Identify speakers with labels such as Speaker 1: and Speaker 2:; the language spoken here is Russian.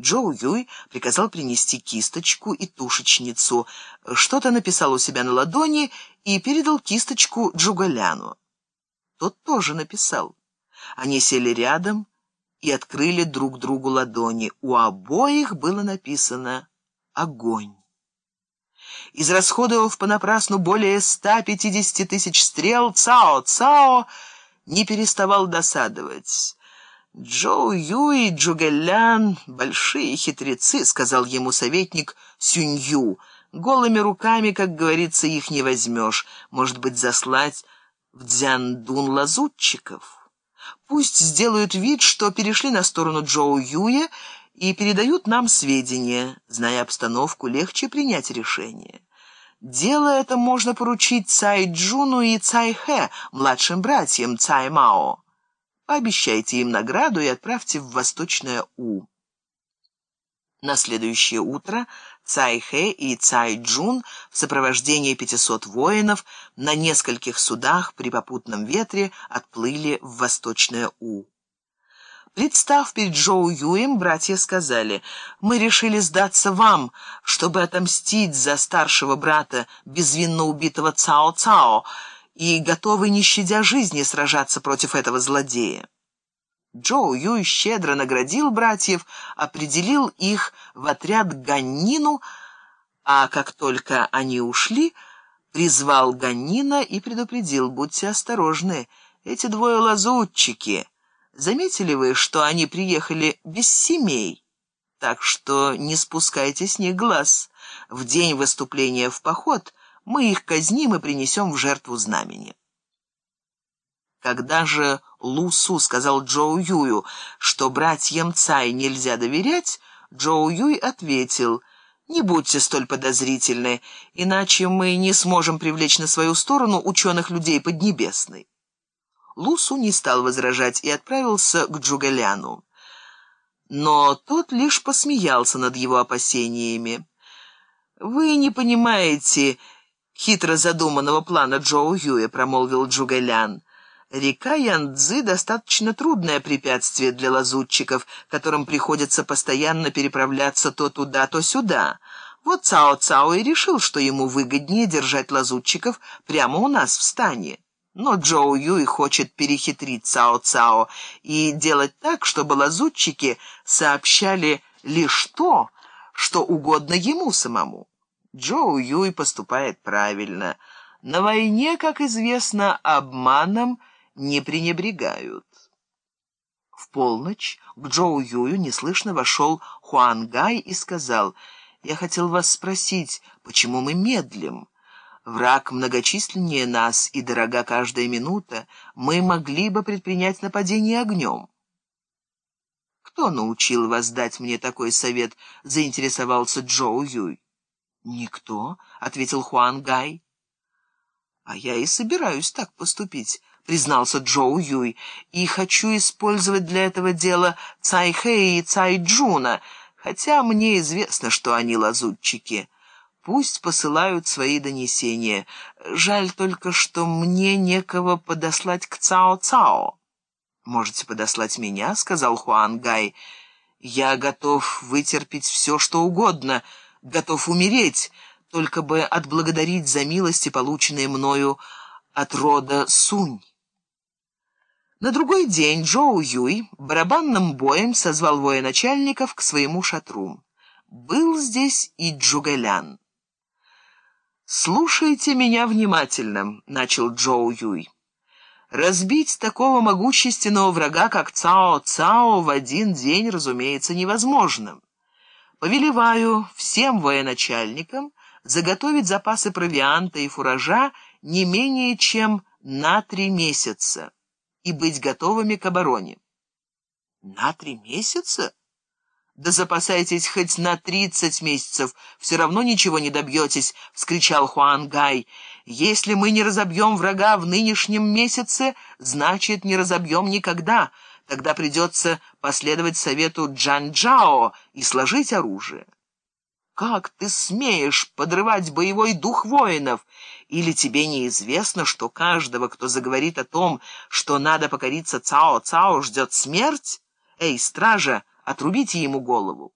Speaker 1: Джоу Юй приказал принести кисточку и тушечницу, что-то написал у себя на ладони и передал кисточку Джугаляну. Тот тоже написал. Они сели рядом и открыли друг другу ладони. У обоих было написано «Огонь». Израсходовав понапрасну более 150 тысяч стрел, Цао Цао не переставал досадовать. «Джоу Юй и Джугэлян — большие хитрецы», — сказал ему советник Сюнью. «Голыми руками, как говорится, их не возьмешь. Может быть, заслать в Дзяндун лазутчиков? Пусть сделают вид, что перешли на сторону Джоу Юя и передают нам сведения. Зная обстановку, легче принять решение». Дело это можно поручить Цай Джуну и Цай Хэ, младшим братьям Цай Мао. Пообещайте им награду и отправьте в Восточное У. На следующее утро Цай Хэ и Цай Джун в сопровождении 500 воинов на нескольких судах при попутном ветре отплыли в Восточное У. Представ перед Джоу Юем, братья сказали, «Мы решили сдаться вам, чтобы отомстить за старшего брата, безвинно убитого Цао-Цао, и готовы, не щадя жизни, сражаться против этого злодея. Джоу Юй щедро наградил братьев, определил их в отряд Ганнину, а как только они ушли, призвал Ганнина и предупредил, будьте осторожны, эти двое лазутчики. Заметили вы, что они приехали без семей? Так что не спускайте с них глаз. В день выступления в поход мы их казним и принесем в жертву знамени. Когда же Лусу сказал Джоу Юю, что братьям Цай нельзя доверять, Джоу Юй ответил, «Не будьте столь подозрительны, иначе мы не сможем привлечь на свою сторону ученых людей Поднебесной». Лусу не стал возражать и отправился к Джугаляну. Но тот лишь посмеялся над его опасениями. «Вы не понимаете...» хитро задуманного плана Джоу Юэ, промолвил Джугэлян. Река Янцзы достаточно трудное препятствие для лазутчиков, которым приходится постоянно переправляться то туда, то сюда. Вот Цао Цао и решил, что ему выгоднее держать лазутчиков прямо у нас в стане. Но Джоу Юй хочет перехитрить Цао Цао и делать так, чтобы лазутчики сообщали лишь то, что угодно ему самому. Джоу Юй поступает правильно. На войне, как известно, обманом не пренебрегают. В полночь к Джоу Юю неслышно вошел Хуан Гай и сказал, «Я хотел вас спросить, почему мы медлим? Враг многочисленнее нас, и дорога каждая минута. Мы могли бы предпринять нападение огнем». «Кто научил вас дать мне такой совет?» — заинтересовался Чжоу Юй. «Никто», — ответил Хуан Гай. «А я и собираюсь так поступить», — признался Чжоу Юй, «и хочу использовать для этого дела Цай Хэ и Цай Чжуна, хотя мне известно, что они лазутчики. Пусть посылают свои донесения. Жаль только, что мне некого подослать к Цао-Цао». «Можете подослать меня», — сказал Хуан Гай. «Я готов вытерпеть все, что угодно», — готов умереть, только бы отблагодарить за милости, полученные мною от рода Сунь. На другой день Джоу Юй барабанным боем созвал военачальников к своему шатру. Был здесь и Джугэлян. «Слушайте меня внимательно», — начал Джоу Юй. «Разбить такого могущественного врага, как Цао Цао, в один день, разумеется, невозможно. Повелеваю всем военачальникам заготовить запасы провианта и фуража не менее чем на три месяца и быть готовыми к обороне. На три месяца? Да запасайтесь хоть на тридцать месяцев, все равно ничего не добьетесь, — вскричал Хуан Гай. Если мы не разобьем врага в нынешнем месяце, значит, не разобьем никогда — Тогда придется последовать совету Джан-Джао и сложить оружие. Как ты смеешь подрывать боевой дух воинов? Или тебе неизвестно, что каждого, кто заговорит о том, что надо покориться Цао-Цао, ждет смерть? Эй, стража, отрубите ему голову.